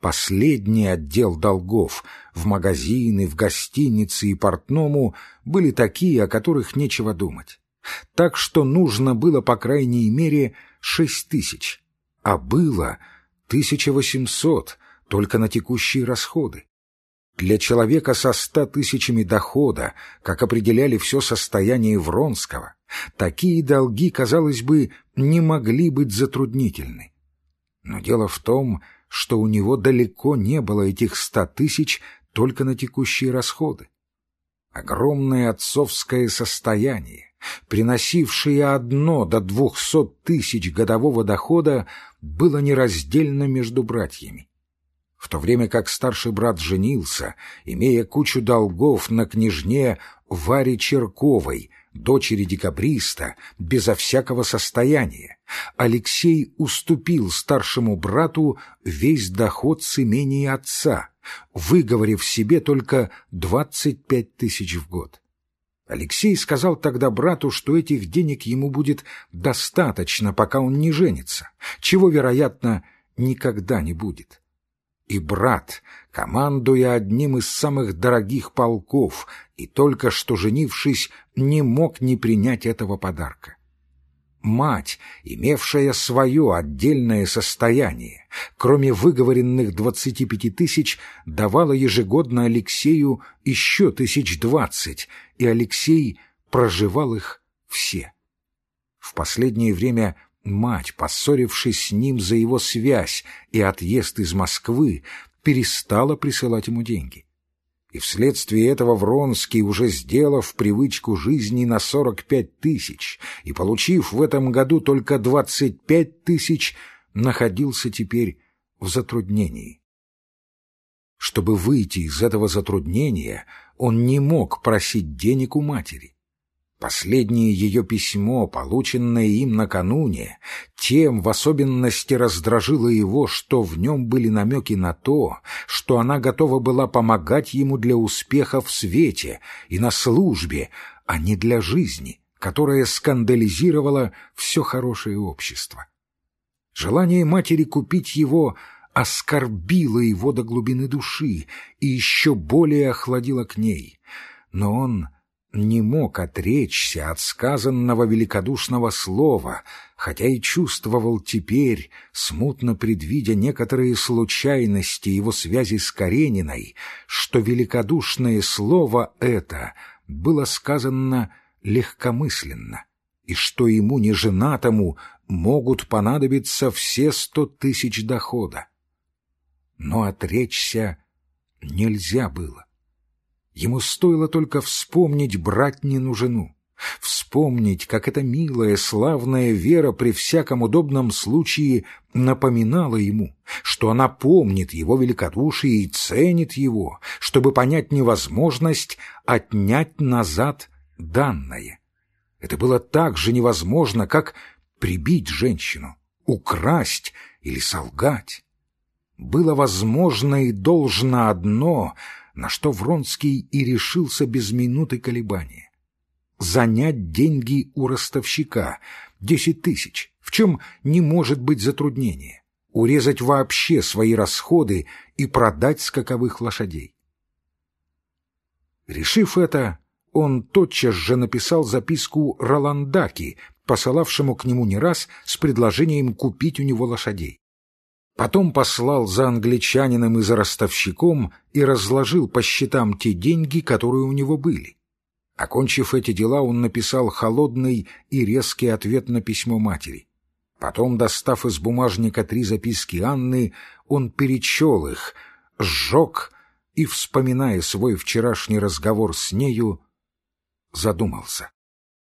Последний отдел долгов в магазины, в гостиницы и портному были такие, о которых нечего думать. Так что нужно было, по крайней мере, шесть тысяч, а было тысяча восемьсот только на текущие расходы. Для человека со ста тысячами дохода, как определяли все состояние Вронского, такие долги, казалось бы, не могли быть затруднительны. Но дело в том, что у него далеко не было этих ста тысяч только на текущие расходы. Огромное отцовское состояние, приносившее одно до двухсот тысяч годового дохода, было нераздельно между братьями. В то время как старший брат женился, имея кучу долгов на княжне Варе Черковой, дочери декабриста, безо всякого состояния, Алексей уступил старшему брату весь доход с имения отца, выговорив себе только двадцать пять тысяч в год. Алексей сказал тогда брату, что этих денег ему будет достаточно, пока он не женится, чего, вероятно, никогда не будет. И брат, командуя одним из самых дорогих полков и только что женившись, не мог не принять этого подарка. Мать, имевшая свое отдельное состояние, кроме выговоренных двадцати пяти тысяч, давала ежегодно Алексею еще тысяч двадцать, и Алексей проживал их все. В последнее время Мать, поссорившись с ним за его связь и отъезд из Москвы, перестала присылать ему деньги. И вследствие этого Вронский, уже сделав привычку жизни на сорок пять тысяч и получив в этом году только двадцать пять тысяч, находился теперь в затруднении. Чтобы выйти из этого затруднения, он не мог просить денег у матери. Последнее ее письмо, полученное им накануне, тем в особенности раздражило его, что в нем были намеки на то, что она готова была помогать ему для успеха в свете и на службе, а не для жизни, которая скандализировала все хорошее общество. Желание матери купить его оскорбило его до глубины души и еще более охладило к ней, но он не мог отречься от сказанного великодушного слова, хотя и чувствовал теперь, смутно предвидя некоторые случайности его связи с Карениной, что великодушное слово это было сказано легкомысленно, и что ему, неженатому, могут понадобиться все сто тысяч дохода. Но отречься нельзя было. Ему стоило только вспомнить братнину жену, вспомнить, как эта милая, славная Вера при всяком удобном случае напоминала ему, что она помнит его великодушие и ценит его, чтобы понять невозможность отнять назад данное. Это было так же невозможно, как прибить женщину, украсть или солгать. Было возможно и должно одно — на что Вронский и решился без минуты колебания. Занять деньги у ростовщика — десять тысяч, в чем не может быть затруднения, урезать вообще свои расходы и продать скаковых лошадей. Решив это, он тотчас же написал записку Роландаки, посылавшему к нему не раз с предложением купить у него лошадей. Потом послал за англичанином и за ростовщиком и разложил по счетам те деньги, которые у него были. Окончив эти дела, он написал холодный и резкий ответ на письмо матери. Потом, достав из бумажника три записки Анны, он перечел их, сжег и, вспоминая свой вчерашний разговор с нею, задумался.